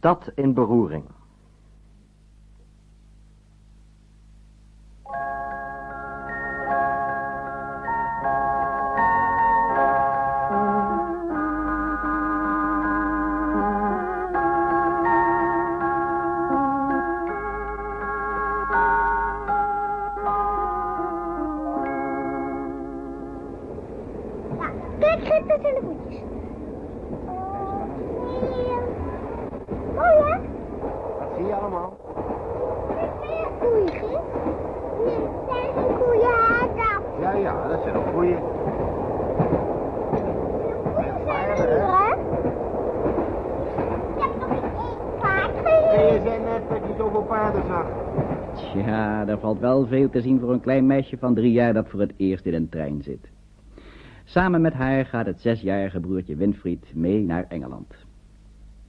Stad in beroering. Te zien voor een klein meisje van drie jaar dat voor het eerst in een trein zit. Samen met haar gaat het zesjarige broertje Winfried mee naar Engeland.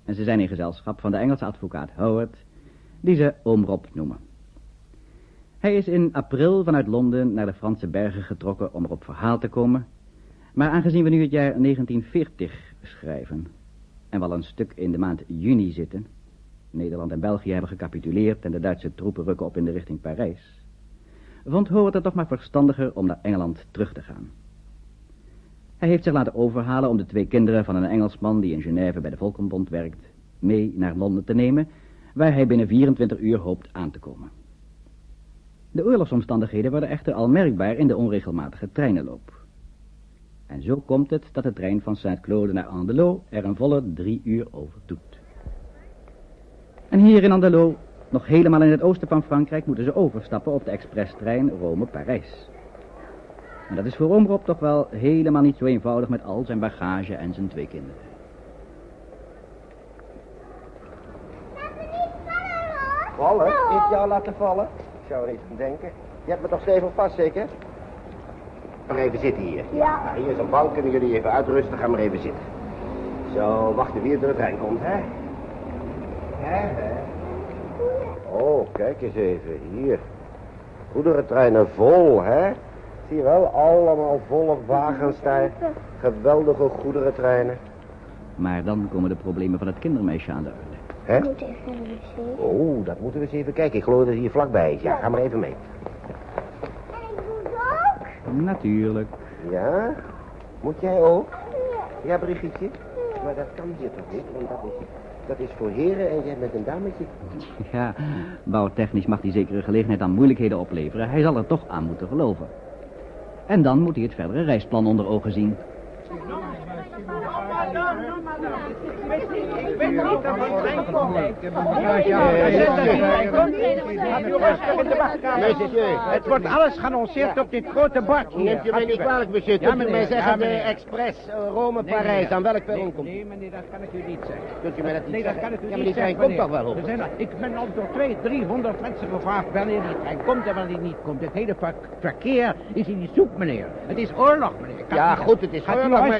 En ze zijn in gezelschap van de Engelse advocaat Howard, die ze oom Rob noemen. Hij is in april vanuit Londen naar de Franse bergen getrokken om er op verhaal te komen. Maar aangezien we nu het jaar 1940 schrijven en wel een stuk in de maand juni zitten, Nederland en België hebben gecapituleerd en de Duitse troepen rukken op in de richting Parijs, vond Howard het toch maar verstandiger om naar Engeland terug te gaan. Hij heeft zich laten overhalen om de twee kinderen van een Engelsman die in Genève bij de Volkenbond werkt, mee naar Londen te nemen, waar hij binnen 24 uur hoopt aan te komen. De oorlogsomstandigheden worden echter al merkbaar in de onregelmatige treinenloop. En zo komt het dat de trein van Saint-Claude naar Andelot er een volle drie uur over doet. En hier in Andelot, nog helemaal in het oosten van Frankrijk, moeten ze overstappen op de expresstrein Rome-Parijs. En dat is voor oom Rob toch wel helemaal niet zo eenvoudig met al zijn bagage en zijn twee kinderen. Laat me niet vallen, hoor. Vallen? Ik jou laten vallen? Ik zou er niet aan denken. Je hebt me toch stevig vast, zeker? Maar even zitten hier. Ja. Hier is een bank, kunnen jullie even uitrusten. Ga maar even zitten. Zo, wachten wie er de trein komt, hè? Hè, hè? Oh, kijk eens even. Hier. Goederentreinen vol, hè? Zie je wel? Allemaal volle wagens daar. Geweldige goederentreinen. Maar dan komen de problemen van het kindermeisje aan de orde. Hè? Oh, dat moeten we eens even kijken. Ik geloof dat hier vlakbij is. Ja, ga maar even mee. En ik moet ook. Natuurlijk. Ja? Moet jij ook? Ja, Brigitte? Maar dat kan hier toch niet, want dat is, dat is voor heren en jij bent een dametje. Ja, bouwtechnisch mag die zekere gelegenheid aan moeilijkheden opleveren. Hij zal er toch aan moeten geloven. En dan moet hij het verdere reisplan onder ogen zien. Monsieur, Het wordt alles geannonceerd op dit grote bord hier. neemt u mij niet kwalijk, monsieur. Kunt u mij zeggen, de express eh, Rome-Parijs, aan welk perron Nee, komt? Nee, meneer, dat kan ik u niet zeggen. Kunt u mij dat niet Nee, dat zeggen? kan ik u Ja, maar niet die trein komt toch wel, zijn, ik ben al door twee, 300 mensen gevraagd wanneer die trein komt en wanneer die niet komt. Het hele ver- verkeer is in die soep, meneer. Het is oorlog, meneer. Ja, goed, het is oorlog, maar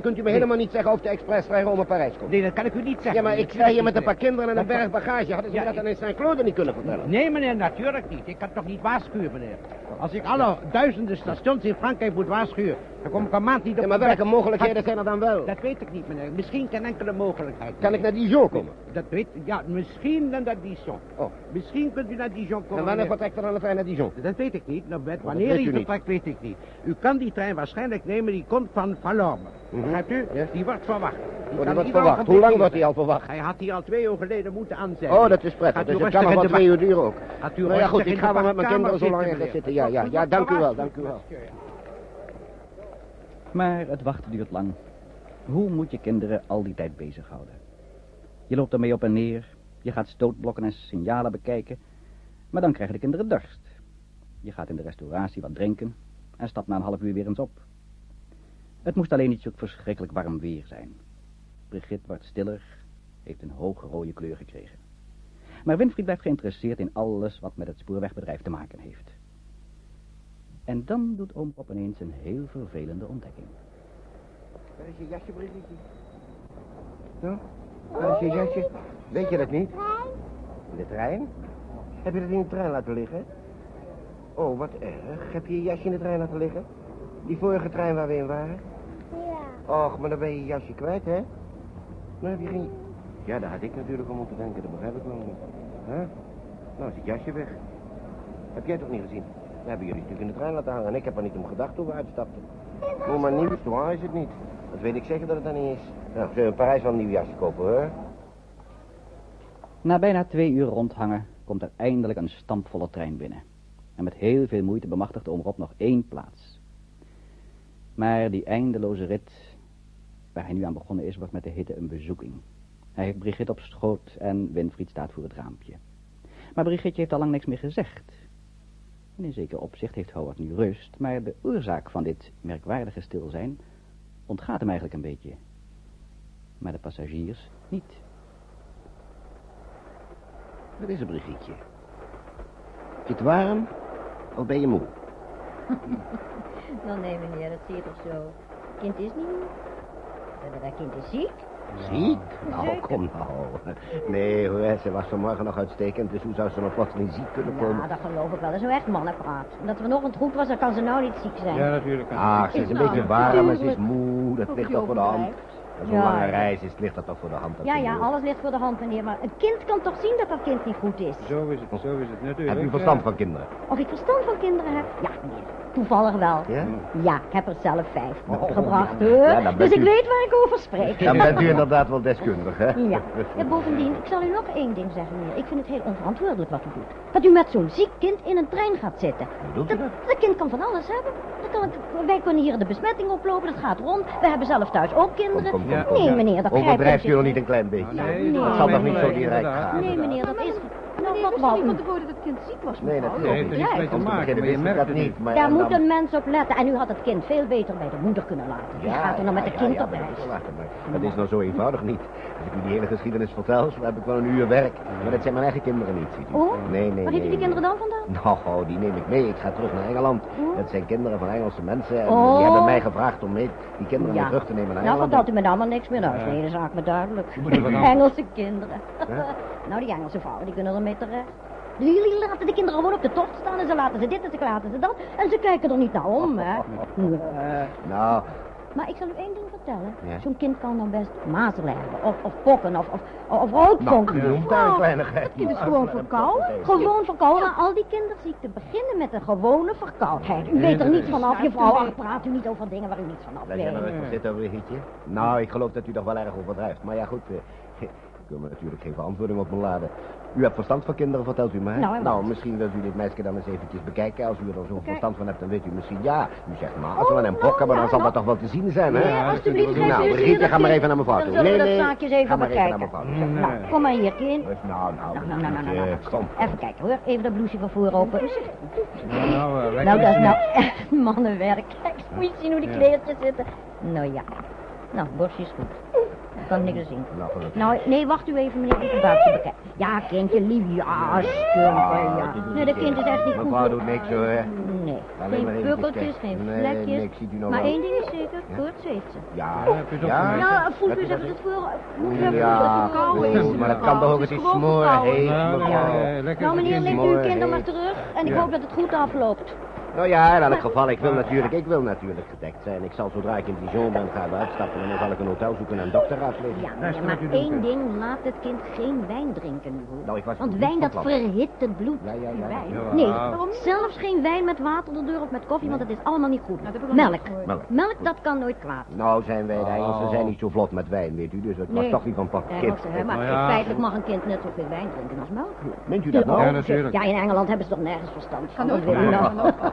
kunt, u me helemaal niet zeggen of de expresstrein Rome-Parijs komt? Nee, dat kan ik u niet zeggen. Ja, maar ik sta hier met een paar kinderen en een berg bagage. Hadden ze Ja, me dat dan in Saint-Claude niet kunnen vertellen? Nee, meneer, natuurlijk niet. Ik kan toch niet waarschuwen, meneer. Als ik alle duizenden stations in Frankrijk moet waarschuwen, dan kom ik een maand niet op Ja, maar welke mogelijkheden zijn er dan wel? Dat weet ik niet, meneer. Misschien geen enkele mogelijkheid. Kan ik naar Dijon komen? Dat weet ik. Ja, misschien dan naar Dijon. Oh. Misschien kunt u naar Dijon komen. En wanneer vertrekt er dan de trein naar Dijon? Dat weet ik niet. Nou, dat wanneer hij vertrekt, weet ik niet. U kan die trein waarschijnlijk nemen, die komt van Valorme. Mhm. Begrijpt u? Ja. Die wordt verwacht. Oh, die wordt ieder verwacht. Hoe lang wordt hij al verwacht? Hij had hier al twee uur geleden moeten aanzetten. Oh, dat is prettig. Dus het kan nog wel twee uur duren ook. U Nou ja, goed, ik ga wel met mijn kinderen zo lang zitten. Ja, ja, ja, dank u wel, dank u wel. Maar het wachten duurt lang. Hoe moet je kinderen al die tijd bezighouden? Je loopt ermee op en neer, je gaat stootblokken en signalen bekijken, maar dan krijgen de kinderen dorst. Je gaat in de restauratie wat drinken en stapt na een half uur weer eens op. Het moest alleen niet zo verschrikkelijk warm weer zijn. Brigitte wordt stiller, heeft een hoge rode kleur gekregen. Maar Winfried blijft geïnteresseerd in alles wat met het spoorwegbedrijf te maken heeft. En dan doet oom Pop ineens een heel vervelende ontdekking. Waar is je jasje, Brigitte? Nou, waar is je jasje? Weet je dat niet? In de trein? Heb je dat in de trein laten liggen? Oh, wat erg. Heb je je jasje in de trein laten liggen? Die vorige trein waar we in waren? Ja. Och, maar dan ben je je jasje kwijt, hè? Dan heb je geen... Ja, daar had ik natuurlijk om moeten denken. Dat begrijp ik wel. Hè? Nou is het jasje weg. Heb jij het toch niet gezien? Hebben jullie natuurlijk in de trein laten hangen. En ik heb er niet om gedacht toen we uitstapten. Moet maar nieuw, waar is het niet. Dat weet ik zeker dat het er niet is. Nou, zullen in Parijs wel een nieuw jasje kopen, hoor? Na bijna twee uur rondhangen komt er eindelijk een stampvolle trein binnen. En met heel veel moeite bemachtigt de omroep nog één plaats. Maar die eindeloze rit waar hij nu aan begonnen is, wordt met de hitte een bezoeking. Hij heeft Brigitte op schoot en Winfried staat voor het raampje. Maar Brigitte heeft al lang niks meer gezegd. En in zeker opzicht heeft Howard nu rust, maar de oorzaak van dit merkwaardige stilzijn ontgaat hem eigenlijk een beetje. Maar de passagiers niet. Wat is er, Brigitte? Is het warm? Of ben je moe? Nou nee meneer, dat zie je toch zo. Het kind is niet moe. Dat kind is ziek. Ziek? Nou, kom nou. Nee hoor, ze was vanmorgen nog uitstekend, dus hoe zou ze nog plotseling ziek kunnen Ja, komen? dat geloof ik wel. Dat is zo echt mannenpraat. Omdat er nog een troep was, dan kan ze nou niet ziek zijn. Ja, natuurlijk. Ach, ze is een Nou, beetje warm en ze is moe, dat ligt toch voor de hand. een Ja, lange ja. reis is, ligt dat toch voor de hand. Ja, ja, alles ligt voor de hand, meneer. Maar een kind kan toch zien dat dat kind niet goed is? Zo is het, zo is het natuurlijk. Heb u verstand ja. van kinderen? Of ik verstand van kinderen heb? Ja, meneer. Toevallig wel. Ja? Ja, ik heb er zelf vijf Oh, opgebracht, hoor. Ja, dus ik u- weet waar ik over spreek. Dan bent u inderdaad wel deskundig, hè? Ja. ja, bovendien, ik zal u nog één ding zeggen, meneer. Ik vind het heel onverantwoordelijk wat u doet. Dat u met zo'n ziek kind in een trein gaat zitten. Doet u dat? Dat kind kan van alles hebben. Dat kan het, wij kunnen hier de besmetting oplopen, dat gaat rond. We hebben zelf thuis ook kinderen. Kom, kom, Ja. kom, kom. Nee, meneer, dat begrijp Overdrijft u nog niet. een klein beetje? Nee, dat zal nog nee, niet zo direct gaan. Nee, meneer, dat is... Nou, Nee, wat niet van tevoren dat het kind ziek was, Nee, dat Nee, heeft er niets mee te maken, maar je merkt dat niet. Maar Daar moet dan- een mens op letten. En u had het kind veel beter bij de moeder kunnen laten. Die gaat er dan met het ja, kind ja, op reis. Het is nou zo eenvoudig niet. Als ik u die hele geschiedenis vertel, zo heb ik wel een uur werk. Maar dat zijn mijn eigen kinderen niet, ziet u. Oh? Nee, nee, Waar heeft u die kinderen dan vandaan? Nou, die neem ik mee. Ik ga terug naar Engeland. Oh. Dat zijn kinderen van Engelse mensen. En Oh. die hebben mij gevraagd om mee die kinderen Ja. mee terug te nemen naar Nou, Engeland. vertelt u me dan maar niks meer uit. Nee, dat is me duidelijk. moet er wat aan. Engelse kinderen. Ja. nou, die Engelse vrouwen, die kunnen er mee terecht. Jullie laten de kinderen gewoon op de tocht staan en ze laten ze dit en ze laten ze dat. En ze kijken er niet naar om, hè. Nee. Nou, Maar ik zal u één ding vertellen. Ja. Zo'n kind kan dan best mazelen hebben. Of, of pokken, of, of, of nou, roodvonk. u noemt daar een Nou, kleinigheid. Het kind is gewoon verkouden. Gewoon verkouden. Maar al die kinderziekten beginnen met een gewone verkoudheid. U weet er niets vanaf, juffrouw. Ach, praat u niet over dingen waar u niets vanaf Laat jij maar weet. rustig zitten, Brigitte. Nou, ik geloof dat u toch wel erg overdrijft. Maar ja, goed. Eh, Ik wil me natuurlijk geen verantwoording op me laden. U hebt verstand van kinderen, vertelt u mij. Nou, wat? misschien wilt u dit meisje dan eens eventjes bekijken. Als u er zo'n verstand van hebt, dan weet u misschien ja. U zegt mazelen en pokken, maar dan ja, zal nou. dat toch wel te zien zijn, hè? Ja, alsjeblieft, Nou, dat ga maar even naar mijn foto. Dan zullen we Nee, dat nee, zaakjes even ga maar even bekijken. naar mijn Nou, kom maar hier, kind. Nou, nou, Nou, nou, nou, nou, nou, nou. Kom. Even kijken hoor, even dat blouseje van voor open. Nou, nou, eh, Nou, dat is zien. nou echt mannenwerk. Kijk, moet je zien hoe die kleertjes zitten. Nou ja. Nou, borstje is goed. Ik kan niks zien. Nou, nee, wacht u even, meneer. Ik buikje bekijken. Ja, kindje lief. Ja, stumper, ja. dat doet Nee, dat kind is echt niet goed. Mevrouw doet niks, hoor. Nee. Alleen maar Geen pukkeltjes, geen vlekjes. niks, ziet u nou maar één ding is zeker, Ja? koorts heeft ze. Ja, Ja, ja. Nou, voelt u eens- het voor... Ja, dat het verkouden is. goed, maar dat kan toch ook eens iets smoren heet, Nou, meneer, u uw kinder maar terug. En ik Ja. hoop dat het goed afloopt. Nou ja, in elk geval, ik wil natuurlijk, ik wil natuurlijk gedekt zijn. Ik zal zodra ik in Dijon ben gaan uitstappen en dan zal ik een hotel zoeken en een dokter raadplegen. Ja, staat maar één ding, laat het kind geen wijn drinken hoor. Nou, ik was Want wijn, dat verhit het bloed. Ja, ja, ja. Wijn. Ja, Nee, waarom zelfs geen wijn met water erdoor of met koffie, want dat is allemaal niet goed. Nou, Melk. Melk. Melk, dat kan nooit kwaad. Nou zijn wij, de Engelsen Oh. zijn niet zo vlot met wijn, weet u, dus het was Nee. toch niet van pak kind. Maar Nou ja, feitelijk mag een kind net zoveel wijn drinken als melk. Meent u dat nou? Ja, natuurlijk. Ja, in Engeland hebben ze toch nergens verstand van. Kan ook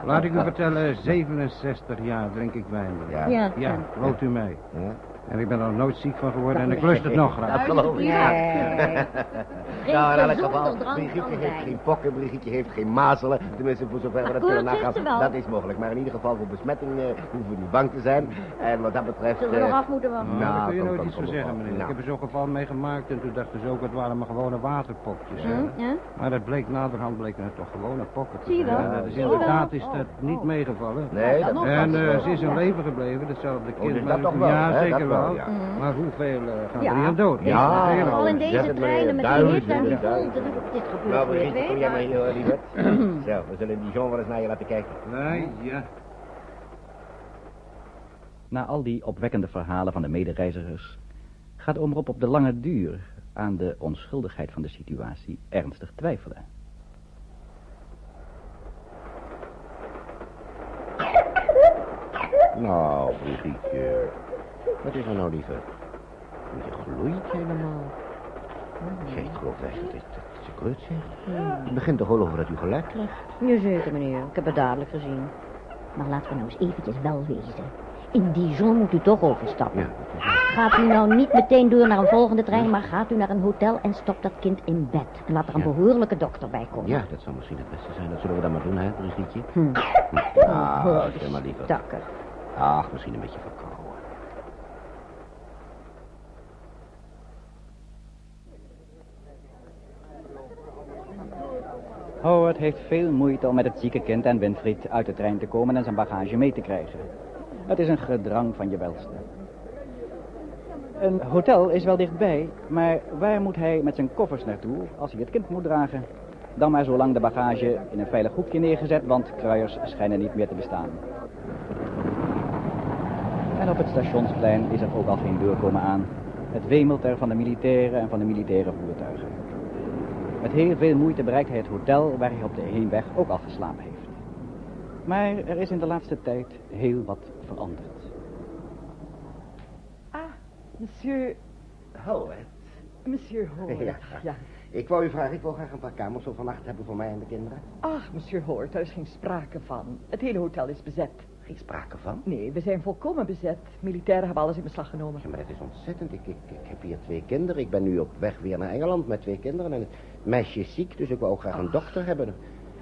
Laat ik u vertellen, 67 jaar drink ik wijn. Ja. Ja, Ja, gelooft u mij. Ja. En ik ben er nooit ziek van geworden en ik lust het nog graag. geloof ik. Geen Nou, in elk geval, Brigitte heeft geen pokken, Brigitte heeft geen mazelen. Tenminste, voor zover we dat kunnen nagaan. Dat is mogelijk. Maar in ieder geval voor besmetting eh, hoeven we niet bang te zijn. En wat dat betreft... Zullen we nog eh, af moeten wachten? Nou, daar kun je kom, nooit kom, iets kom, van zeggen, meneer. Ik Nou. heb er zo'n geval meegemaakt en toen dachten ze ook, het waren maar gewone waterpokjes. Hm, ja? Maar dat bleek naderhand bleek het toch gewone pokken te Zie je zijn. Ja, dus inderdaad is dat Oh, niet oh. meegevallen. Nee, dat... En eh, ze is in leven gebleven, datzelfde kind. dus maar dat toch ik- wel, Ja, zeker Dat wel, wel. ja. Maar hoeveel eh, gaan Ja. er hier aan dood? Ja, Natuurlijk. Vooral in deze treinen in. met die hitte en die. Dit gebeurt Nou, Brigitte, kom twee. jij maar hier, hoor, lieverd. Zo, we zullen in Dijon wel eens naar je laten kijken. Nee, ja. Na al die opwekkende verhalen van de medereizigers gaat oom Rob op de lange duur aan de onschuldigheid van de situatie ernstig twijfelen. Nou, Brigitte. Wat is er nou, lieve? Je gloeit helemaal. Jij gelooft echt dat, dat ze kreut zegt. Het begint toch wel over dat u gelijk krijgt. Jazeker, meneer. Ik heb het dadelijk gezien. Maar laten we nou eens eventjes wel wezen. In Dijon moet u toch overstappen. Ja, is Gaat u nou niet meteen door naar een volgende trein, maar gaat u naar een hotel en stopt dat kind in bed. En laat er een Ja. behoorlijke dokter bij komen. Ja, dat zou misschien het beste zijn. Dat zullen we dan maar doen, hè, Brigitte? Hm. Nou, zeg maar liever. Ach, misschien een beetje verkouden. Howard heeft veel moeite om met het zieke kind en Winfried uit de trein te komen en zijn bagage mee te krijgen. Het is een gedrang van je welste. Een hotel is wel dichtbij, maar waar moet hij met zijn koffers naartoe als hij het kind moet dragen? Dan maar zolang de bagage in een veilig hoekje neergezet, want kruiers schijnen niet meer te bestaan. En op het stationsplein is er ook al geen doorkomen aan. Het wemelt er van de militairen en van de militaire voertuigen. Met heel veel moeite bereikt hij het hotel waar hij op de heenweg ook al geslapen heeft. Maar er is in de laatste tijd heel wat veranderd. Ah, monsieur, Howard. monsieur Hoort. Ja. ja. Ik wou u vragen, ik wil graag een paar kamers zo vannacht hebben voor mij en de kinderen. Ach, monsieur Hoort, daar is geen sprake van. Het hele hotel is bezet. Geen sprake van. Nee, we zijn volkomen bezet. Militairen hebben alles in beslag genomen. Ja, maar dat is ontzettend. Ik, ik, ik heb hier twee kinderen. Ik ben nu op weg weer naar Engeland met twee kinderen. En het meisje is ziek, dus ik wou ook graag een dokter hebben.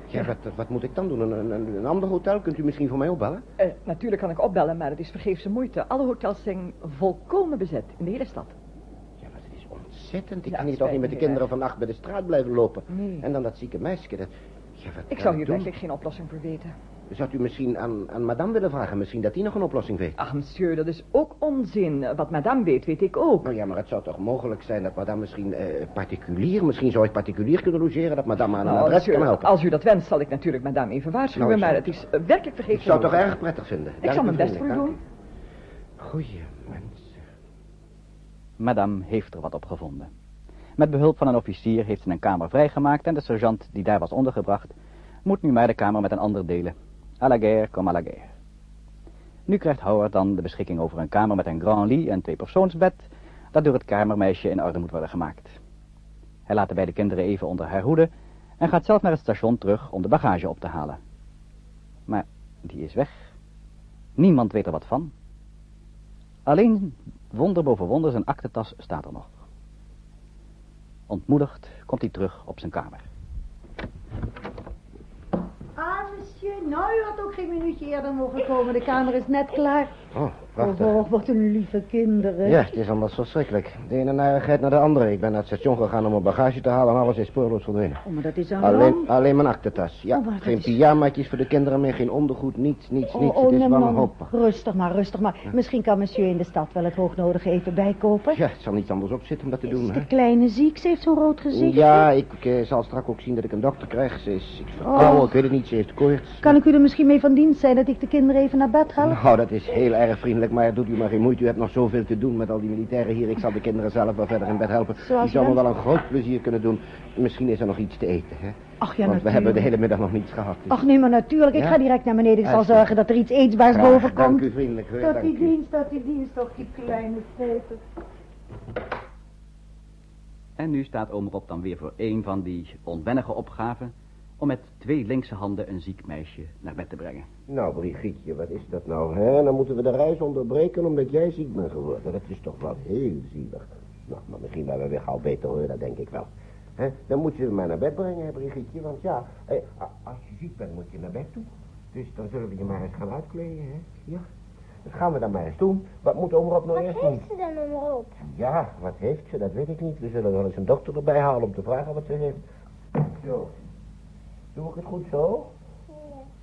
Ja, wat, wat moet ik dan doen? Een, een, een ander hotel? Kunt u misschien voor mij opbellen? Eh, natuurlijk kan ik opbellen, maar het is vergeefse moeite. Alle hotels zijn volkomen bezet in de hele stad. Ja, maar dat is ontzettend. Ik Ja, kan hier toch niet met me de kinderen vannacht bij de straat blijven lopen. Nee. En dan dat zieke meisje. Dat... Ja, wat Ik zou hier doen? werkelijk geen oplossing voor weten. Zou u misschien aan, aan madame willen vragen? Misschien dat die nog een oplossing weet? Ach, monsieur, dat is ook onzin. Wat madame weet, weet ik ook. Nou ja, maar het zou toch mogelijk zijn dat madame misschien eh, particulier... Misschien zou ik particulier kunnen logeren, dat madame aan een Nou, adres monsieur, kan helpen. als u dat wenst, zal ik natuurlijk madame even waarschuwen, Nou, ik maar het is eh, werkelijk Ik vergeefse zou het toch erg prettig vinden. Ik Dank zal mijn best voor u doen. Goeie mensen. Madame heeft er wat op gevonden. Met behulp van een officier heeft ze een kamer vrijgemaakt en de sergeant die daar was ondergebracht moet nu maar de kamer met een ander delen. À la guerre comme à la guerre. Nu krijgt Howard dan de beschikking over een kamer met een grand lit en twee persoonsbed dat door het kamermeisje in orde moet worden gemaakt. Hij laat de beide kinderen even onder haar hoede en gaat zelf naar het station terug om de bagage op te halen. Maar die is weg. Niemand weet er wat van. Alleen wonder boven wonder zijn aktentas staat er nog. Ontmoedigd komt hij terug op zijn kamer. Ah, monsieur, nou, u had ook geen minuutje eerder mogen komen. De kamer is net klaar. Oh, prachtig. Oh, wat een lieve kinderen. Ja, het is anders verschrikkelijk. De ene narigheid naar de andere. Ik ben naar het station gegaan om mijn bagage te halen en alles is spoorloos verdwenen. Oh, maar dat is een Alleen, alleen mijn aktentas. Ja, Oh, geen is- pyjamaatjes voor de kinderen meer, geen ondergoed, niets, niets, Oh, niets. oh, het is hoop. Rustig maar, rustig maar. Misschien kan monsieur in de stad wel het hoognodige even bijkopen. Ja, het zal niet anders op zitten om dat te doen, Is hè? de kleine ziek? Ze heeft zo'n rood gezicht. Ja, ik eh, zal straks ook zien dat ik een dokter krijg. Ze is, ik vertrouw, Oh. ik weet het niet, ze heeft koorts. Kan ik u er misschien mee van dienst zijn dat ik de kinderen even naar bed help? Nou, dat is heel erg vriendelijk, maar doet u maar geen moeite. U hebt nog zoveel te doen met al die militairen hier. Ik zal de kinderen zelf wel verder in bed helpen. Zoals die zal me wel een groot plezier kunnen doen. Misschien is er nog iets te eten, hè? Ach ja, Want we hebben de hele middag nog niets gehad. dus- Ach nee, maar natuurlijk. Ik Ja? ga direct naar beneden. Ik zal zorgen dat er iets eetbaars Graag, boven Dank komt. u vriendelijk, hoor. Dat dank die dienst, dat die dienst, toch die kleine feiten. En nu staat oom Rob dan weer voor een van die onwennige opgaven om met twee linkse handen een ziek meisje naar bed te brengen. Nou, Brigitte, wat is dat nou, hè? Dan moeten we de reis onderbreken omdat jij ziek bent geworden. Dat is toch wel heel zielig. Nou, maar misschien wel weer gauw beter hoor, dat denk ik wel. Hè? Dan moet je me maar naar bed brengen, hè, Brigitte. Want ja, eh, als je ziek bent moet je naar bed toe. Dus dan zullen we je maar eens gaan uitkleden, hè? Ja. Dat gaan we dan maar eens doen. Wat moet oom Rob nou Wat eerst doen? heeft ze dan om op? Ja, wat heeft ze? Dat weet ik niet. We zullen wel eens een dokter erbij halen om te vragen wat ze heeft. Zo. Doe ik het goed zo?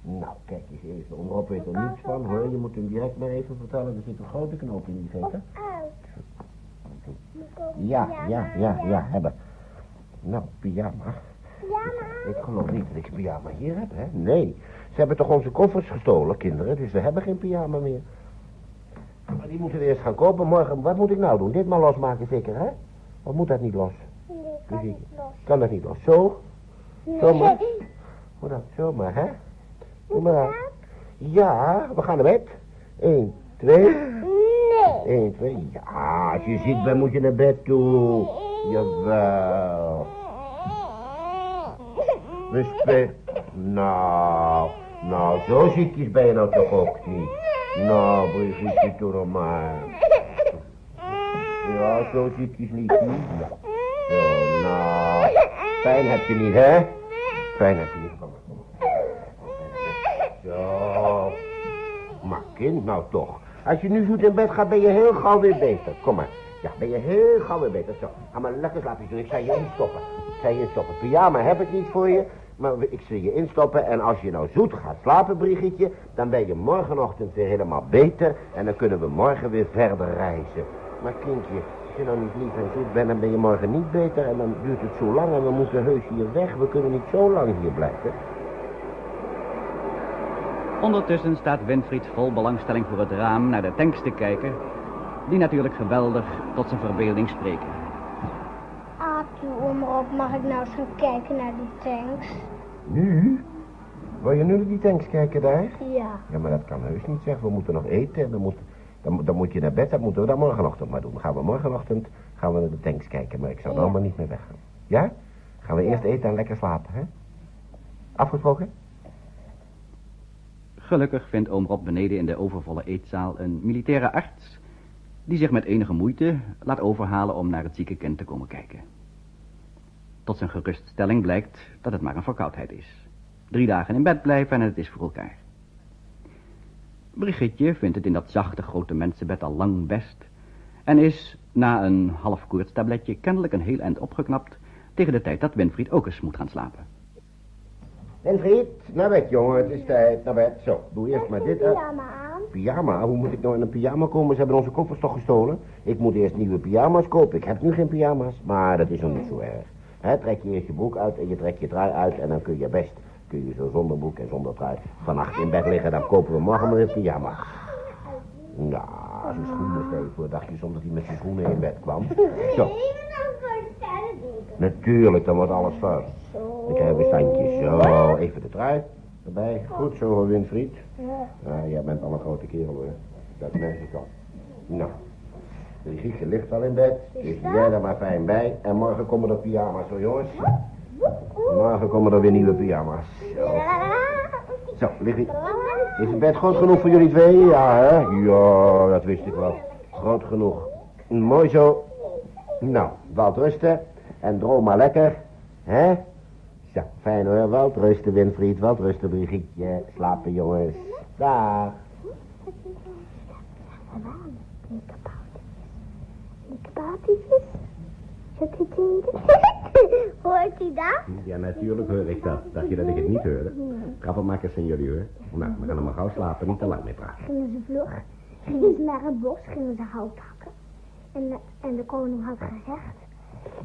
Nou, kijk eens even. Rob weet er niets van, hoor. Je moet hem direct maar even vertellen. Er zit een grote knoop in die ook Ja, ja, ja, ja, hebben. Nou, pyjama. Pyjama? Ik geloof niet dat ik pyjama hier heb, hè? Nee. Ze hebben toch onze koffers gestolen, kinderen, dus we hebben geen pyjama meer. Maar die moeten we eerst gaan kopen morgen. Wat moet ik nou doen? Dit maar losmaken zeker, hè? Of moet dat niet los? Nee, kan Brigitte. niet los. Kan dat niet los? Zo? Zo maar. Hoe dan? Zo maar, hè? Doe maar. Ja, we gaan naar bed. Eén, twee. Nee. Eén, twee. Ja, als je ziek bent moet je naar bed toe. Jawel. Respect. Nou, nou, zo ziekjes ben je nou toch ook niet. Nou, Brigitte, doe nog maar. Ja, zo ziekjes niet. zie. Ja. Zo, nou. Pijn heb je niet, hè? Pijn heb je niet. Kom maar, kom maar. Zo. Maar kind, nou toch. Als je nu zoet in bed gaat, ben je heel gauw weer beter. Kom maar. Ja, ben je heel gauw weer beter. Zo, ga maar lekker slapen doen. Ik zal je instoppen. Ik zal je instoppen. Pyjama heb ik niet voor je. Maar ik zal je instoppen. En als je nou zoet gaat slapen, Brigitte, dan ben je morgenochtend weer helemaal beter. En dan kunnen we morgen weer verder reizen. Maar kindje, als je nou niet lief en zoet bent, dan ben je morgen niet beter. En dan duurt het zo lang en we moeten heus hier weg. We kunnen niet zo lang hier blijven. Ondertussen staat Winfried vol belangstelling voor het raam naar de tanks te kijken, die natuurlijk geweldig tot zijn verbeelding spreken. Aapje, omroep, mag ik nou eens gaan kijken naar die tanks? Nu? Wil je nu naar die tanks kijken daar? Ja. Ja, maar dat kan heus niet zeggen. We moeten nog eten en dan moet, dan, dan moet je naar bed. Dat moeten we dan morgenochtend maar doen. Dan gaan we morgenochtend gaan we naar de tanks kijken. Maar ik zou Ja. maar niet meer weggaan. Ja? Gaan we eerst eten en lekker slapen, hè? Afgesproken? Gelukkig vindt oom Rob beneden in de overvolle eetzaal een militaire arts... die zich met enige moeite laat overhalen om naar het zieke kind te komen kijken. Tot zijn geruststelling blijkt dat het maar een verkoudheid is. Drie dagen in bed blijven en het is voor elkaar. Brigitte vindt het in dat zachte grote mensenbed al lang best... en is na een half koortstabletje kennelijk een heel eind opgeknapt... tegen de tijd dat Winfried ook eens moet gaan slapen. Winfried, naar bed, jongen. Het is tijd. Naar bed. Zo, doe eerst maar dit uit. pyjama aan. Pyjama? Hoe moet ik nou in een pyjama komen? Ze hebben onze koffers toch gestolen? Ik moet eerst nieuwe pyjama's kopen. Ik heb nu geen pyjama's, maar dat is nog niet zo erg. Hè, trek je eerst je broek uit en je trekt je trui uit en dan kun je best, kun je zo zonder broek en zonder trui vannacht in bed liggen. Dan kopen we morgen maar weer pyjama. Ja, zijn schoenen stel je voor. Dacht je soms dat hij met zijn schoenen in bed kwam? Zo, natuurlijk, dan wordt alles fout. Dan krijgen we standjes. Zo, even de trui erbij. Goed zo, hoor, Winfried. Ja. Ja, jij bent al een grote kerel hoor. Dat merk ik al. Nou, de ligt al in bed. Dus jij er maar fijn bij. En morgen komen er pyjama's hoor jongens. Morgen komen er weer nieuwe pyjama's. Zo, Zo liggen. Is het bed groot genoeg voor jullie twee? Ja hè? Ja, dat wist ik wel. Groot genoeg. Mooi zo. Nou, wat rusten. En droom maar lekker. Hè? Zo, fijn hoor. Wel rusten, Winfried. Wel rusten, Brigitte. Slapen, jongens. Dag. Zet Hoort hij dat? Ja, natuurlijk hoor ik dat. Dacht je dat ik het niet hoorde? Grappelmakers zijn jullie hoor. Nou, we gaan er maar gauw slapen. Niet te lang mee praten. Gingen ze vlug. Gingen ze naar het bos, gingen ze hout hakken. En, de- en de koning had gezegd...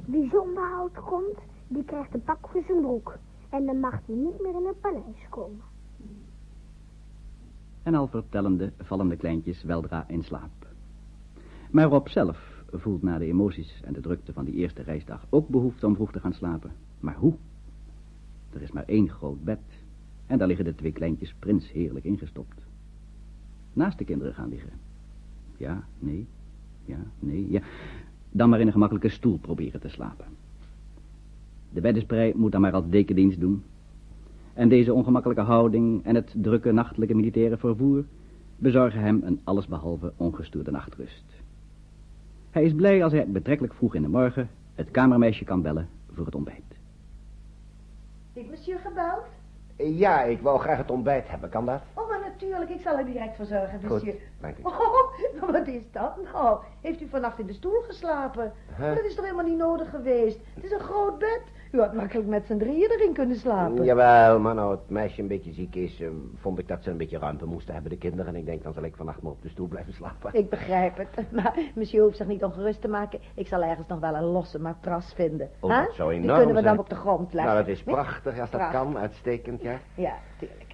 Wie zonder hout komt, die krijgt een pak voor zijn broek. En dan mag hij niet meer in het paleis komen. En al vertellende vallen de kleintjes weldra in slaap. Maar Rob zelf voelt na de emoties en de drukte van die eerste reisdag ook behoefte om vroeg te gaan slapen. Maar hoe? Er is maar één groot bed en daar liggen de twee kleintjes prins heerlijk ingestopt. Naast de kinderen gaan liggen. Ja, nee, ja, nee, ja. Dan maar in een gemakkelijke stoel proberen te slapen. De beddensprei moet dan maar als dekendienst doen. En deze ongemakkelijke houding en het drukke nachtelijke militaire vervoer bezorgen hem een allesbehalve ongestoorde nachtrust. Hij is blij als hij betrekkelijk vroeg in de morgen het kamermeisje kan bellen voor het ontbijt. Heeft monsieur gebeld? Ja, ik wou graag het ontbijt hebben. Kan dat? Oh, maar natuurlijk. Ik zal er direct voor zorgen, Goed, monsieur. dank u. Oh, wat is dat nou? Heeft u vannacht in de stoel geslapen? Maar dat is toch helemaal niet nodig geweest? Het is een groot bed. U had makkelijk met z'n drieën erin kunnen slapen. Jawel, maar nou het meisje een beetje ziek is, eh, vond ik dat ze een beetje ruimte moesten hebben, de kinderen. En ik denk, dan zal ik vannacht maar op de stoel blijven slapen. Ik begrijp het. Maar monsieur hoeft zich niet ongerust te maken. Ik zal ergens nog wel een losse matras vinden. Oh, Huh? dat zou Die enorm kunnen we dan zijn. op de grond leggen. Nou, dat is prachtig als dat Prachtig. kan. Uitstekend, ja. Ja, tuurlijk.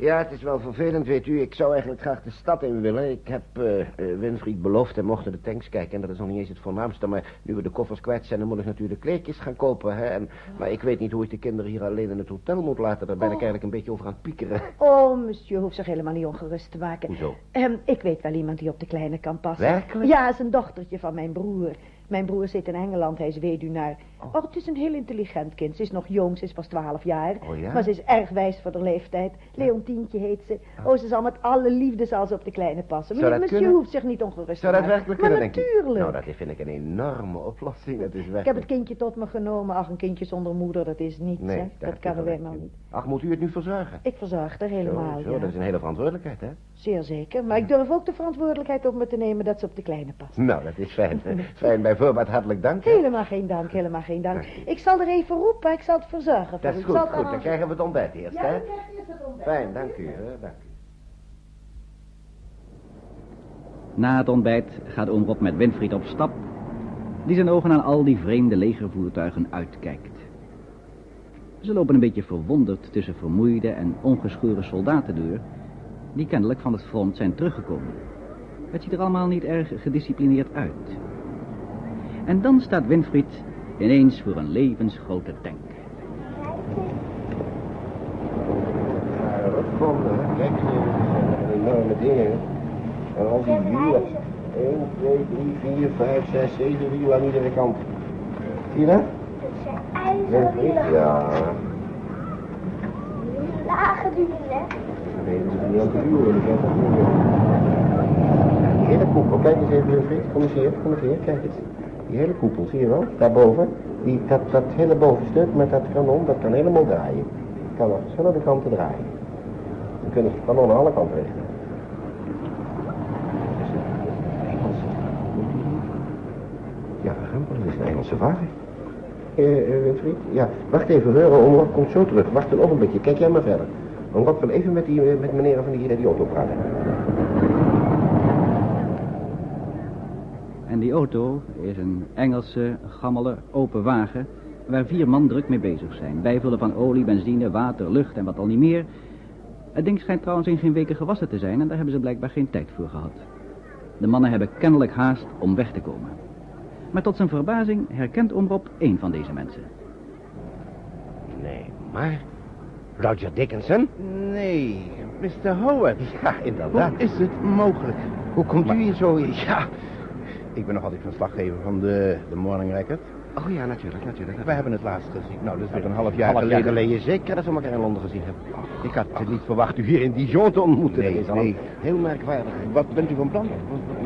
Ja, het is wel vervelend, weet u. Ik zou eigenlijk graag de stad in willen. Ik heb eh, eh, Winfried beloofd en mochten de tanks kijken. En dat is nog niet eens het voornaamste. Maar nu we de koffers kwijt zijn, dan moet ik natuurlijk kleedjes gaan kopen. Hè? En, maar ik weet niet hoe ik de kinderen hier alleen in het hotel moet laten. Daar ben ik Oh. eigenlijk een beetje over aan het piekeren. Oh, monsieur hoeft zich helemaal niet ongerust te maken. Hoezo? Ehm, ik weet wel iemand die op de kleine kan passen. Werkelijk? Ja, is een dochtertje van mijn broer. Mijn broer zit in Engeland, hij is weduwnaar. Oh. het is een heel intelligent kind. Ze is nog jong, ze is pas twaalf jaar. Oh, ja? Maar ze is erg wijs voor de leeftijd. Leontientje heet ze. Oh, ze zal met alle liefde zal ze op de kleine passen. Zou Meneer, monsieur kunnen? hoeft zich niet ongerust Zou te dat maken. werkelijk maar kunnen, natuurlijk. Nou, dat vind ik een enorme oplossing. Dat is Ik heb het kindje tot me genomen. Ach, een kindje zonder moeder, dat is niets, Nee, hè. Dat kan er helemaal niet. Ach, moet u het nu verzorgen? Ik verzorg er helemaal, Zo, zo, ja. dat is een hele verantwoordelijkheid, hè? Zeer zeker. Maar ik durf ook de verantwoordelijkheid op me te nemen dat ze op de kleine past. Nou, dat is fijn. fijn, bij voorbaat hartelijk dank. hè. Helemaal geen dank, helemaal geen dank. Ik zal er even roepen, ik zal het verzorgen Dat is goed, zal het goed. Dan krijgen we het ontbijt eerst, Ja, hè? u krijgt eerst het ontbijt. Fijn, dank u, hè? Dank u. Na het ontbijt gaat oom Rob met Winfried op stap, die zijn ogen aan al die vreemde legervoertuigen uitkijkt. Ze lopen een beetje verwonderd tussen vermoeide en ongeschoren soldaten door, die kennelijk van het front zijn teruggekomen. Het ziet er allemaal niet erg gedisciplineerd uit. En dan staat Winfried ineens voor een levensgrote tank. Ja, dat komt, hè? Kijk, dat zijn enorme dingen. En al die wielen. 1, 2, 3, 4, 5, 6, 7 wielen aan iedere kant. Zie je dat? Het zijn ijzeren wielen. Ja. Lage wielen, hè? Nee, dat is niet aan dat. Ja, Die hele koepel, kijk eens even, Wilfried. Kom eens hier, kom eens hier, kijk eens. Die hele koepel, zie je wel? Daarboven. Die, dat, dat hele bovenstuk met dat kanon, dat kan helemaal draaien. Kan op verschillende kanten draaien. Dan kunnen ze het kanon aan alle kanten richten. Ja, Rempel, is een Engelse wagen. Eh, eh? Ja, wacht even, Reuren, Omroep komt zo terug. Wacht een ogenblikje, kijk jij maar verder. Omroep wil even met, die, eh, met meneer van die, die auto praten. En die auto is een Engelse, gammele, open wagen... waar vier man druk mee bezig zijn. Bijvullen van olie, benzine, water, lucht en wat al niet meer. Het ding schijnt trouwens in geen weken gewassen te zijn... en daar hebben ze blijkbaar geen tijd voor gehad. De mannen hebben kennelijk haast om weg te komen. Maar tot zijn verbazing herkent Omrob één van deze mensen. Nee, maar... Roger Dickinson? Nee, Mr. Howard. Ja, Hoe inderdaad. is het mogelijk? Hoe komt u hier zo in? Ja, ik ben nog altijd verslaggever van de, de Morning Record. Oh ja, natuurlijk, natuurlijk. We hebben het laatst gezien. Nou, dat is weer een half jaar Half jaar geleden. geleden zeker dat we elkaar in Londen gezien hebben. Ik had niet verwacht u hier in Dijon te ontmoeten. Nee, heel merkwaardig. Wat bent u van plan?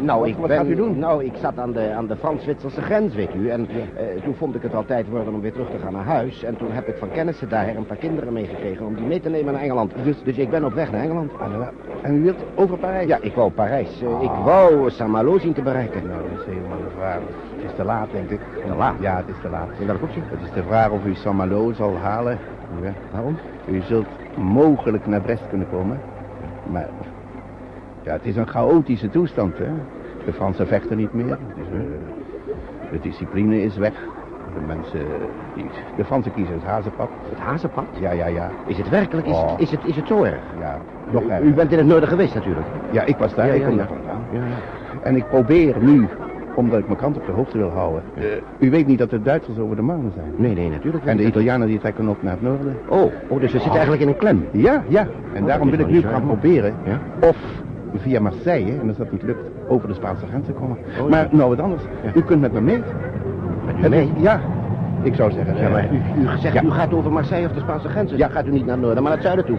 Nou, Wat- ik wat ben, gaat u doen? Nou, ik zat aan de, aan de Frans-Zwitserse grens, weet u. En eh, toen vond ik het al tijd worden om weer terug te gaan naar huis. En toen heb ik van kennissen daar een paar kinderen meegekregen om die mee te nemen naar Engeland. Dus, dus ik ben op weg naar Engeland. En u wilt over Parijs? Ja, ik wou Parijs. Eh, ik wou Saint-Malo zien te bereiken. Nou, dat is helemaal. Het is te laat, denk ik. Te laat? Ja, het is te laat. In welk opzicht? Het is de vraag of u Saint-Malo zal halen. Ja. Waarom? U zult mogelijk naar Brest kunnen komen. Maar ja, het is een chaotische toestand, hè. De Fransen vechten niet meer. Dus, eh, de discipline is weg. De mensen, die, de Fransen kiezen het hazenpad. Het hazenpad? Ja, ja, ja. Is het werkelijk? Is, Oh. het, is, het, is het zo erg? Ja, nog U, erger. u bent in het noorden geweest natuurlijk. Ja, ik was daar. Ja, ik ja, kom daar vandaan. En ik probeer nu, omdat ik mijn kant op de hoogte wil houden. Eh, u weet niet dat de Duitsers over de Marne zijn. Nee, nee, natuurlijk En de. Italianen die trekken op naar het noorden. Oh, oh, dus we zitten eigenlijk in een klem. Ja, ja. En Oh, daarom wil ik nu gaan proberen Ja? of via Marseille, en als dat niet lukt, over de Spaanse grens te komen. Oh, maar nou wat anders. Ja. U kunt met me mee. Met u mee? Ja, ik zou zeggen. Ja, eh, maar u, u zegt, Ja. u gaat over Marseille of de Spaanse grens. Dus Ja. gaat u niet naar het noorden, maar naar het zuiden toe.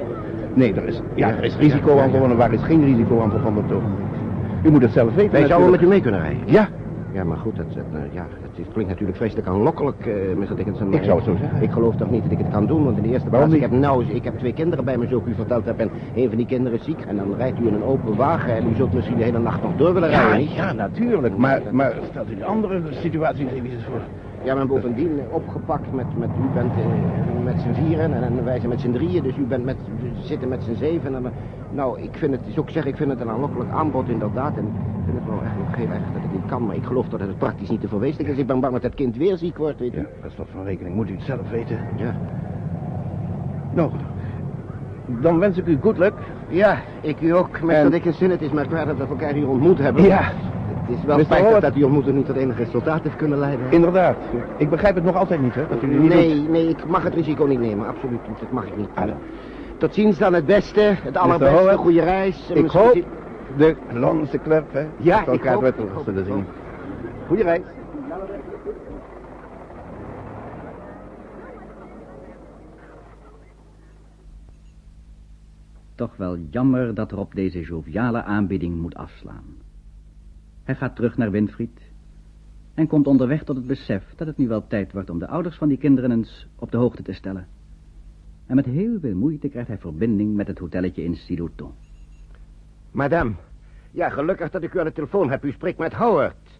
Nee, er is, ja, er is risico aan verbonden, waar is geen risico aan verbonden op het ogenblik. U moet het zelf weten. Wij zouden met u mee kunnen rijden. Ja, Ja, maar goed, dat, dat, eh, ja, het klinkt natuurlijk vreselijk aanlokkelijk, eh Mr. Dickinson. maar Ik zou het zo zeggen. Ik geloof toch niet dat ik het kan doen, want in de eerste plaats, ik heb, nou, ik heb twee kinderen bij me, zoals ik u verteld heb, en een van die kinderen is ziek. En dan rijdt u in een open wagen en u zult misschien de hele nacht nog door willen ja, rijden, niet? ja, natuurlijk. Maar, maar stelt u de andere situatie eens even voor. Ja, maar bovendien eh, opgepakt met, met u bent eh, met z'n vieren en, en wij zijn met z'n drieën, dus u bent met, zitten met z'n zeven. En, eh, nou, ik vind het, is ook zeg, ik vind het een aanlokkelijk aanbod inderdaad. En ik vind het wel echt nog heel erg dat het niet kan, maar ik geloof dat het praktisch niet te verwezenlijken is. Ik ben bang dat het kind weer ziek wordt, weet u. Ja, dat is wat van rekening. Moet u het zelf weten. Ja. Nou, dan wens ik u good luck. Ja, ik u ook. Met En- dat ik zin, het is maar kwaad dat we elkaar hier ontmoet hebben. Ja, Het is wel Mr. spijtig Howard. dat die ontmoeting niet tot enig resultaat heeft kunnen leiden. inderdaad. Ik begrijp het nog altijd niet, hè, dat u niet nee, doet. nee, ik mag het risico niet nemen. Absoluut niet. Dat mag ik niet. Ah. Tot ziens dan het beste, het allerbeste, Howard, goede reis. en Ik misschien- hoop de Londense club, hè, Ja, ik elkaar hoop, weer ik hoop, zullen zien. Goeie reis. Toch wel jammer dat Rob deze joviale aanbieding moet afslaan. Hij gaat terug naar Winfried en komt onderweg tot het besef dat het nu wel tijd wordt om de ouders van die kinderen eens op de hoogte te stellen. En met heel veel moeite krijgt hij verbinding met het hotelletje in Silouton. Madame. Ja, gelukkig dat ik u aan de telefoon heb. U spreekt met Howard.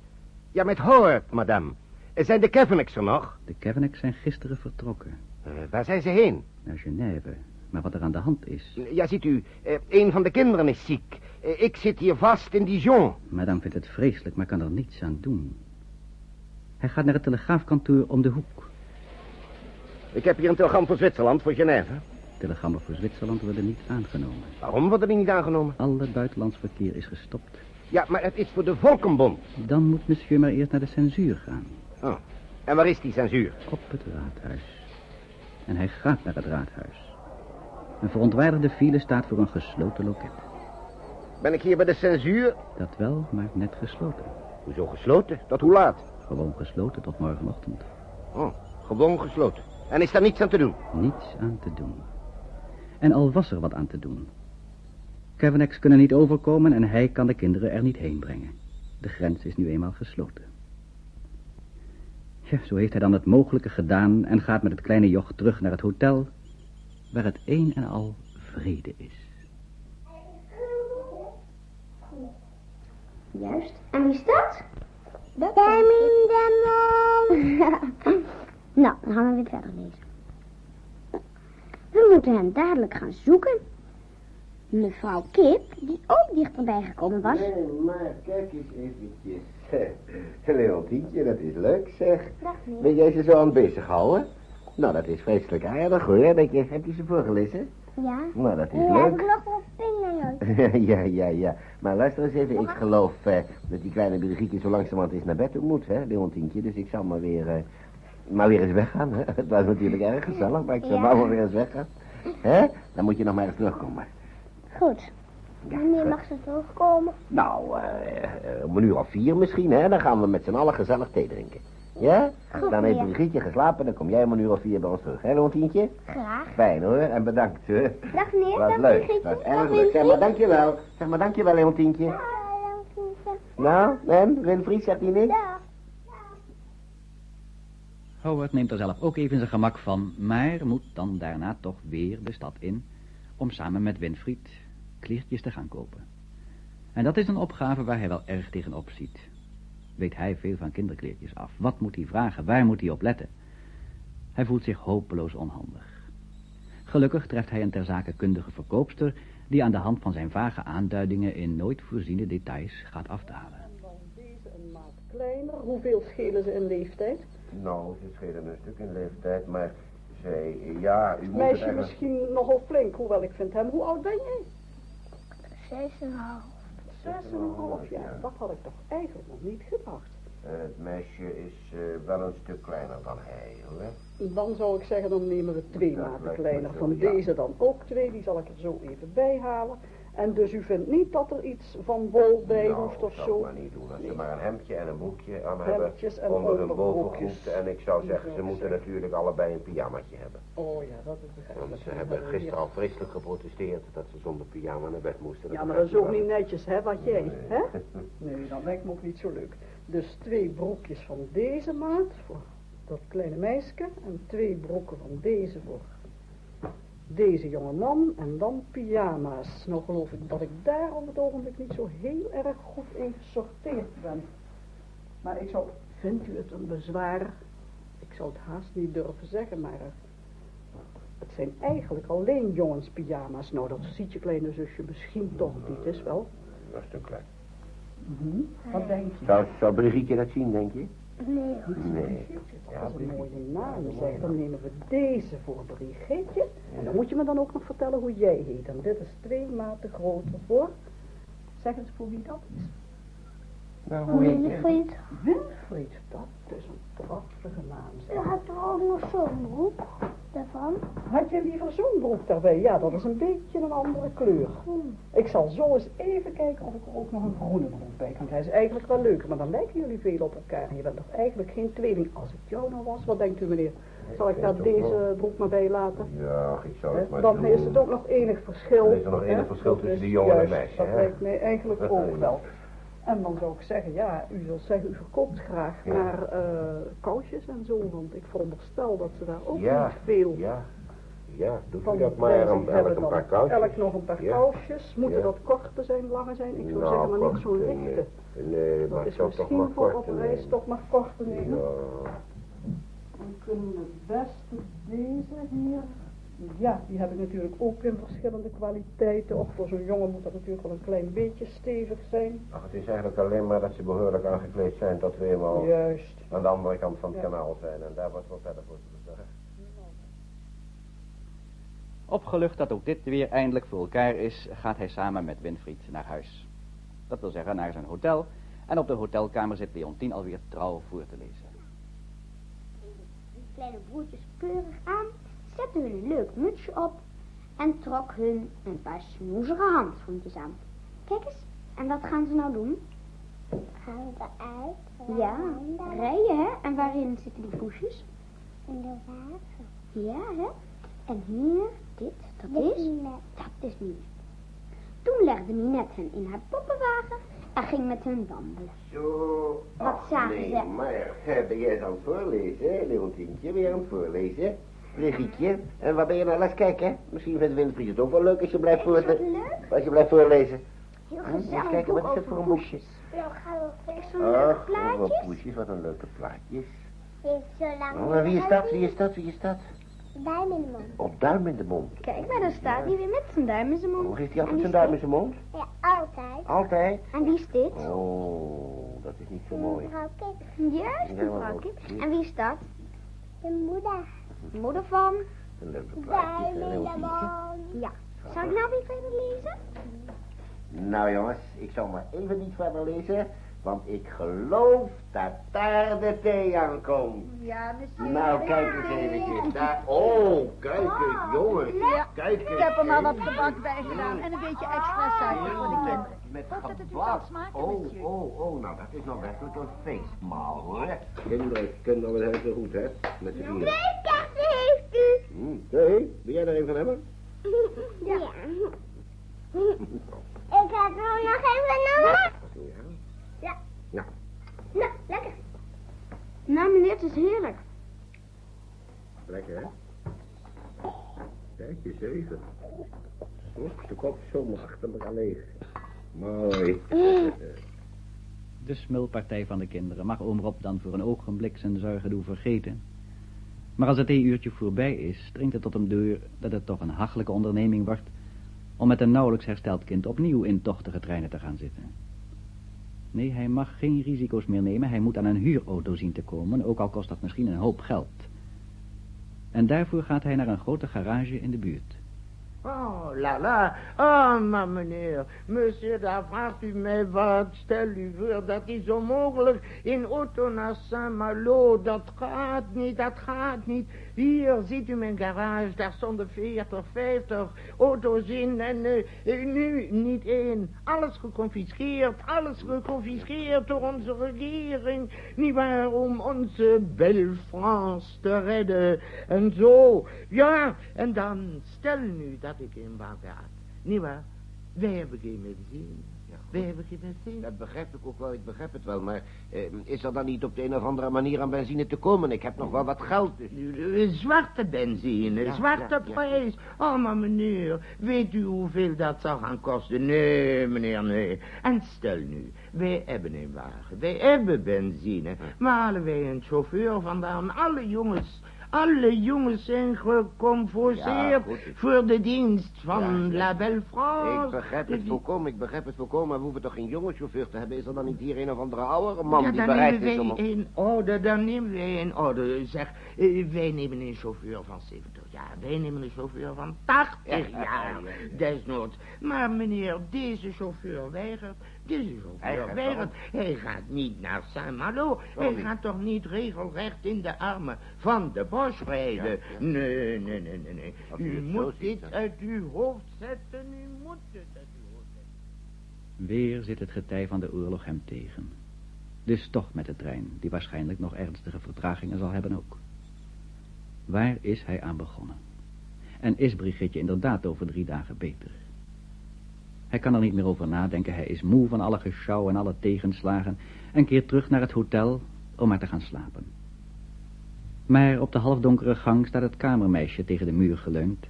Ja, met Howard, madame. Zijn de Kevinicks er nog? De Kevinicks zijn gisteren vertrokken Eh, waar zijn ze heen? naar Genève. Maar wat er aan de hand is... Ja, ziet u, eh, een van de kinderen is ziek. Eh, ik zit hier vast in Dijon. Madame vindt het vreselijk, maar kan er niets aan doen. Hij gaat naar het telegraafkantoor om de hoek. Ik heb hier een telegram voor Zwitserland, voor Genève. Telegrammen voor Zwitserland worden niet aangenomen. Waarom worden die niet aangenomen? Alle buitenlands verkeer is gestopt. Ja, maar het is voor de Volkenbond. Dan moet monsieur maar eerst naar de censuur gaan. Oh. En waar is die censuur? Op het raadhuis. En hij gaat naar het raadhuis. Een verontwaardigde file staat voor een gesloten loket. Ben ik hier bij de censuur? Dat wel, maar net gesloten. Hoezo gesloten? Tot hoe laat? Gewoon gesloten tot morgenochtend. Oh, gewoon gesloten. En is daar niets aan te doen? Niets aan te doen. En al was er wat aan te doen. Kevinex kunnen niet overkomen en hij kan de kinderen er niet heen brengen. De grens is nu eenmaal gesloten. Ja, zo heeft hij dan het mogelijke gedaan en gaat met het kleine joch terug naar het hotel, waar het een en al vrede is. Juist. En wie is dat? Benjamin Demon. nou, dan gaan we weer verder lezen. We moeten hem dadelijk gaan zoeken. Mevrouw Kip, die ook dichterbij gekomen was. Nee, maar kijk eens eventjes. Leontientje, dat is leuk zeg. Dag meneer. Ben jij ze zo aan het bezighouden? Nou, dat is vreselijk aardig hoor. Dat je, heb je ze voorgelezen? Ja. Nou, dat is Hier heb ik leuk. nog wat pingelen. ja, ja, ja. Maar luister eens even. Ik geloof eh, dat die kleine Brigitte zo langzamerhand eens naar bed toe moet, hè, Leontientje. Dus ik zal maar weer, eh, maar weer eens weggaan, hè. Het was natuurlijk erg gezellig, maar ik zal Ja. maar wel weer eens weggaan. Hè? Dan moet je nog maar eens terugkomen. Goed. Ja, Wanneer mag ze terugkomen? Nou, eh, om een uur of vier misschien, hè. Dan gaan we met z'n allen gezellig thee drinken. Ja? Goed, Dan heeft meneer. Brigitte geslapen, dan kom jij om een uur of vier bij ons terug, hè, Leontientje? Graag. Fijn hoor, en bedankt, hè. Dag meneer. Wat dag leuk, Brigitte. dat is Dag erg leuk. Zeg maar dankjewel. Zeg maar dankjewel, Leontientje. Dag, Leontientje. Nou, en, Winfried, zegt hij niks? Dag. Howard neemt er zelf ook even zijn gemak van, maar moet dan daarna toch weer de stad in om samen met Winfried kleertjes te gaan kopen. En dat is een opgave waar hij wel erg tegenop ziet. Weet hij veel van kinderkleertjes af? Wat moet hij vragen? Waar moet hij op letten? Hij voelt zich hopeloos onhandig. Gelukkig treft hij een ter zake kundige verkoopster die aan de hand van zijn vage aanduidingen in nooit voorziene details gaat afdalen. Dan deze een maat kleiner. Hoeveel schelen ze in leeftijd? Nou, ze schelen een stuk in leeftijd, maar zij, ja, u moet Meisje eigenlijk... misschien nogal flink, hoewel ik vind hem. Hoe oud ben jij? Zes en half. Zes en een half jaar. Dat had ik toch eigenlijk nog niet gedacht. Het meisje is eh, wel een stuk kleiner dan hij, hoor. Dan zou ik zeggen, dan nemen we twee Dat maten kleiner. Van ja. deze dan ook twee, die zal ik er zo even bij halen. En dus u vindt niet dat er iets van wol bij nou, hoeft of zo? ik maar niet doen. Als ze maar een hemdje en een broekje aan Hemdjes hebben onder hun bovengoed. En ik zou zeggen, ze moeten natuurlijk allebei een pyjamaatje hebben. Oh ja, dat is begrijpelijk. Want ze hebben gisteren al vreselijk geprotesteerd dat ze zonder pyjama naar bed moesten. Ja, maar dat is ook niet net. netjes, hè, wat jij, hè? Nee, dat lijkt me ook niet zo leuk. Dus twee broekjes van deze maat voor dat kleine meisje en twee broeken van deze voor deze jonge man en dan pyjama's. Nou geloof ik dat ik daar op het ogenblik niet zo heel erg goed in gesorteerd ben. Maar ik zou, vindt u het een bezwaar? Ik zou het haast niet durven zeggen, maar eh, het zijn eigenlijk alleen jongenspyjama's. Nou, dat ziet je kleine zusje misschien toch niet, is wel. Dat is te klein. Wat denk je? Zou, zou Brigitte dat zien, denk je? Nee, Nee. Dat is een mooie naam, zeg. Dan nemen we deze voor Brigitte. En dan moet je me dan ook nog vertellen hoe jij heet. En dit is twee maten groter voor. Zeg eens voor wie dat is. Hoe heet je? Winfried. Winfried, dat is een prachtige naam, Je zeg. had er ook nog zo'n broek daarvan. Had je liever zo'n broek daarbij? Ja, dat is een beetje een andere kleur. Ik zal zo eens even kijken of ik er ook nog een groene broek bij kan krijgen. is eigenlijk wel leuk, maar dan lijken jullie veel op elkaar. En je bent toch eigenlijk geen tweeling. Als ik jou nou was, wat denkt u meneer? Zal ik daar deze broek maar bij laten? Ja, ik zou het maar Dan doen. is het ook nog enig verschil. Dan is er nog enig verschil tussen die jongen en het meisje, Dat hè? lijkt mij eigenlijk ook wel. En dan zou ik zeggen, ja, u zult zeggen, u verkoopt graag Ja. naar eh, kousjes en zo, want ik veronderstel dat ze daar ook Ja, niet veel Ja, ja, doe van u dat maar. prijzing Elk een paar kousjes. Elk nog een paar Ja. kousjes. Moeten dat korte zijn, lange zijn? Ik zou Nou, zeggen, maar niet zo'n lichte. Nee, Dat maar is toch misschien maar voor op reis toch maar korte nemen. Dan kunnen we het beste deze hier. Ja, die heb ik natuurlijk ook in verschillende kwaliteiten. Och, voor zo'n jongen moet dat natuurlijk wel een klein beetje stevig zijn. Ach, het is eigenlijk alleen maar dat ze behoorlijk aangekleed zijn tot we eenmaal Juist. aan de andere kant van het Ja. kanaal zijn. En daar wordt wel verder voor te bezorgen. Opgelucht dat ook dit weer eindelijk voor elkaar is, gaat hij samen met Winfried naar huis. Dat wil zeggen naar zijn hotel. En op de hotelkamer zit Leontien alweer trouw voor te lezen. De kleine broertjes keurig aan, zette hun een leuk mutsje op en trok hun een paar snoezige handschoentjes aan. Kijk eens, en wat gaan ze nou doen? Gaan we uit? Ja, rijden hè? En waarin zitten die poesjes? In de wagen. Ja hè? En hier, dit, dat is, dat is niet. Toen legde Minette hen in haar poppenwagen en ging met hen wandelen. Zo. Wat Ach, zagen nee, ze? maar hè, ben jij aan het voorlezen, hè, Leontientje? Je aan het voorlezen? Brigietje, en waar ben je naar les kijken? Misschien vindt Winfried het ook wel leuk als je blijft, dat leuk? als je blijft voorlezen. Heel Hm, Eens gezellig kijken, boek wat is het over voor een boekje? Dan gaan we. Zo'n leuke wat plaatjes. poesjes, wat een leuke plaatjes. Heeft zo lang Oh, maar wie is dat? Wie is dat? Wie is dat? Duim in de mond. Op duim in de mond. Kijk, maar daar staat hij weer met zijn duim in zijn mond. Hoe heeft hij En altijd zijn duim in zijn mond? Ja, altijd. Altijd? En wie is dit? Oh, dat is niet zo mooi. Mevrouw Kik, Juist, Ja, mevrouw Kip. En wie is dat? de moeder. Moeder van... Een leuke plaatjes, Leontientje. Ja. Zou ik nou weer verder lezen? Nou jongens, ik zal maar even niet verder lezen, want ik geloof dat daar de thee aankomt. Ja, monsieur. Nou, kijk eens eventjes. Daar. Oh, kijk eens, jongens. Kijk eens. Ik heb er maar wat gebak bij gedaan en een beetje extra suiker voor de kinderen. Met Hoop dat het u gebak. zal smaken, Oh, oh, oh, nou dat is nou werkelijk een feestmaal hoor. Kinderen, kunnen we het heel goed hè, met z'n vieren. Twee kaarten heeft u. Hm, nee, wil jij er een van hebben? Ja. Ik heb er nog even nodig. Nou, lekker. Nou, meneer, het is heerlijk. lekker hè? Kijk eens even. Oep, de kop zomaar achter elkaar leeg. Mooi. De smulpartij van de kinderen mag oom Rob dan voor een ogenblik zijn zorgen doen vergeten. Maar als het theeuurtje voorbij is, dringt het tot hem door dat het toch een hachelijke onderneming wordt om met een nauwelijks hersteld kind opnieuw in tochtige treinen te gaan zitten. Nee, hij mag geen risico's meer nemen, hij moet aan een huurauto zien te komen, ook al kost dat misschien een hoop geld. En daarvoor gaat hij naar een grote garage in de buurt. Oh, la la. Oh, maar meneer. Monsieur, daar vraagt u mij wat. Stel u voor, dat is onmogelijk. In auto naar Saint-Malo. Dat gaat niet, dat gaat niet. Hier ziet u mijn garage. Daar stonden 40, 50 auto's in. En eh, nu niet één. Alles geconfiskeerd. Alles geconfiskeerd door onze regering. Niet waar, om onze belle France te redden. En zo. Ja, en dan stel nu dat ik in had. Niet waar? Wij hebben geen medicijn. Dat begrijp ik ook wel, ik begrijp het wel, maar eh, is er dan niet op de een of andere manier aan benzine te komen? Ik heb nog wel wat geld, dus... Zwarte benzine, Ja, zwarte ja, ja. prijs. Oh, maar meneer, weet u hoeveel dat zou gaan kosten? Nee, meneer, nee. En stel nu, wij hebben een wagen, wij hebben benzine. Maar halen wij een chauffeur vandaan, alle jongens... Alle jongens zijn Ja, goed. voor de dienst van Ja. La Belle Ik France. begrijp het volkomen, ik begrijp het volkomen. Maar we hoeven toch geen jongenschauffeur te hebben? Is er dan niet hier een of andere oudere man ja, die bereid is om... wij een orde, dan nemen wij een orde. Zeg, eh, wij nemen een chauffeur van 70 jaar. Wij nemen een chauffeur van 80 Ja, ja, jaar. ja, ja. Desnoods. Maar meneer, deze chauffeur weigert. Hij gaat weigert. Hij gaat niet naar Saint-Malo. Hij niet? gaat toch niet regelrecht in de armen van de Bosch rijden. Ja, ja. Nee, nee, nee, nee, u moet dit dan. uit uw hoofd zetten. U moet het uit uw hoofd zetten. Weer zit het getij van de oorlog hem tegen. Dus toch met de trein, die waarschijnlijk nog ernstige vertragingen zal hebben ook. Waar is hij aan begonnen? En is Brigitte inderdaad over drie dagen beter? Hij kan er niet meer over nadenken, hij is moe van alle geschouw en alle tegenslagen... en keert terug naar het hotel om maar te gaan slapen. Maar op de halfdonkere gang staat het kamermeisje tegen de muur geleund.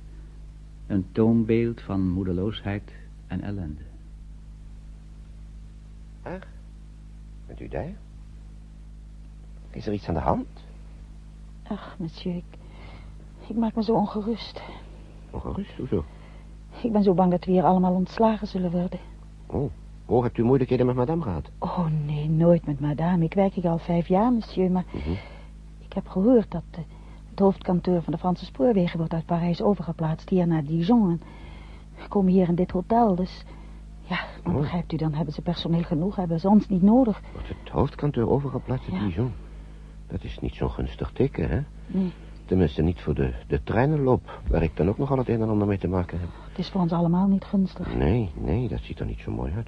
Een toonbeeld van moedeloosheid en ellende. Ach, bent u daar? Is er iets aan de hand? Ach, monsieur, ik, ik maak me zo ongerust. Ongerust, hoezo? Ik ben zo bang dat we hier allemaal ontslagen zullen worden. Oh, oh, hebt u moeilijkheden met madame gehad? Oh, nee, nooit met madame. Ik werk hier al vijf jaar, monsieur, maar Mhm. ik heb gehoord dat eh, het hoofdkantoor van de Franse spoorwegen wordt uit Parijs overgeplaatst hier naar Dijon. En we komen hier in dit hotel, dus ja, dan Oh. begrijpt u, dan hebben ze personeel genoeg, hebben ze ons niet nodig. Wordt het hoofdkantoor overgeplaatst in Ja. Dijon? Dat is niet zo'n gunstig teken, hè? Nee, Tenminste niet voor de, de treinenloop, waar ik dan ook nogal het een en ander mee te maken heb. Het is voor ons allemaal niet gunstig. Nee, nee, dat ziet er niet zo mooi uit.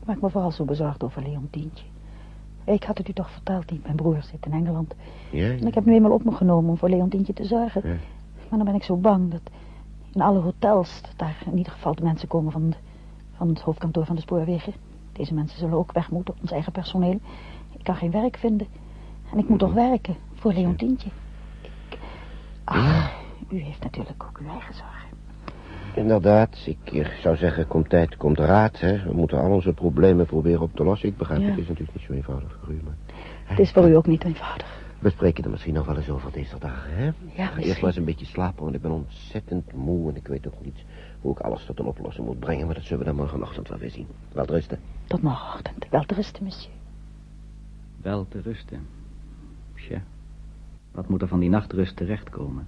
Ik maak me vooral zo bezorgd over Leontientje. Ik had het u toch verteld niet, mijn broer zit in Engeland. Ja, En ik heb nu eenmaal op me genomen om voor Leontientje te zorgen. Ja. Maar dan ben ik zo bang dat in alle hotels, dat daar in ieder geval de mensen komen van, de- van het hoofdkantoor van de spoorwegen. Deze mensen zullen ook weg moeten, ons eigen personeel. Ik kan geen werk vinden. En ik moet toch werken voor Leontientje. Ik... Ach, u heeft natuurlijk ook uw eigen zorgen. Inderdaad, ik zou zeggen, komt tijd, komt raad, hè. We moeten al onze problemen proberen op te lossen. Ik begrijp, Ja. het is natuurlijk niet zo eenvoudig voor u, maar... Het is voor u ook niet eenvoudig. We spreken er misschien nog wel eens over deze dagen, hè? Ja, Ik ga eerst misschien. maar eens een beetje slapen, want ik ben ontzettend moe... en ik weet ook niet hoe ik alles tot een oplossing moet brengen... maar dat zullen we dan morgenochtend wel weer zien. Wel rusten. Tot morgenochtend. Wel te rusten, monsieur. Wel te rusten. Tja, wat moet er van die nachtrust terechtkomen?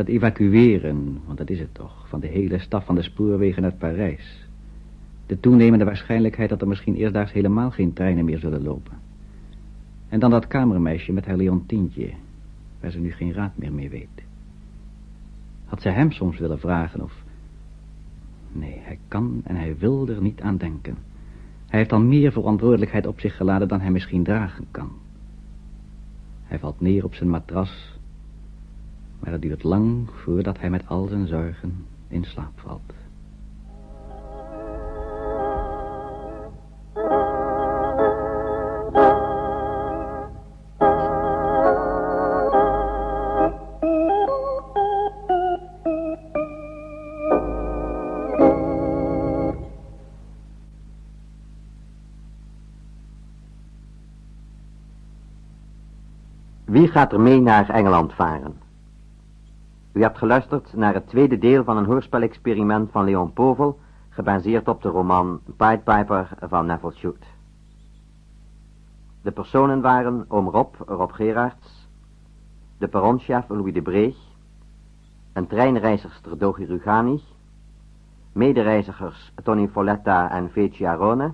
Dat evacueren, want dat is het toch, van de hele staf van de spoorwegen uit Parijs. De toenemende waarschijnlijkheid dat er misschien eerstdaags helemaal geen treinen meer zullen lopen. En dan dat kamermeisje met haar Leontientje, waar ze nu geen raad meer mee weet. Had zij hem soms willen vragen of... Nee, hij kan en hij wil er niet aan denken. Hij heeft al meer verantwoordelijkheid op zich geladen dan hij misschien dragen kan. Hij valt neer op zijn matras, maar het duurt lang voordat hij met al zijn zorgen in slaap valt. Wie gaat er mee naar Engeland varen? U hebt geluisterd naar het tweede deel van een hoorspelexperiment van Leon Povel, gebaseerd op de roman Pied Piper van Neville Shute. De personen waren oom Rob, Rob Gerards, de perronchef Louis de Breeg, een treinreizigster Dogi Rugani, medereizigers Tony Folletta en Veci Arone,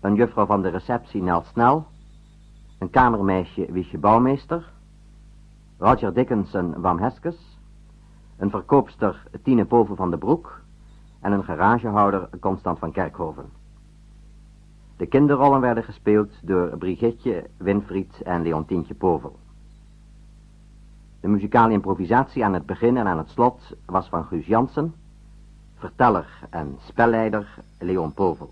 een juffrouw van de receptie Nel Snel, een kamermeisje Wiesje Bouwmeester, Roger Dickinson Wam Heskes, een verkoopster Tine Povel van de Broek en een garagehouder Constant van Kerkhoven. De kinderrollen werden gespeeld door Brigitte, Winfried en Leontientje Povel. De muzikale improvisatie aan het begin en aan het slot was van Guus Jansen, verteller en spelleider Leon Povel.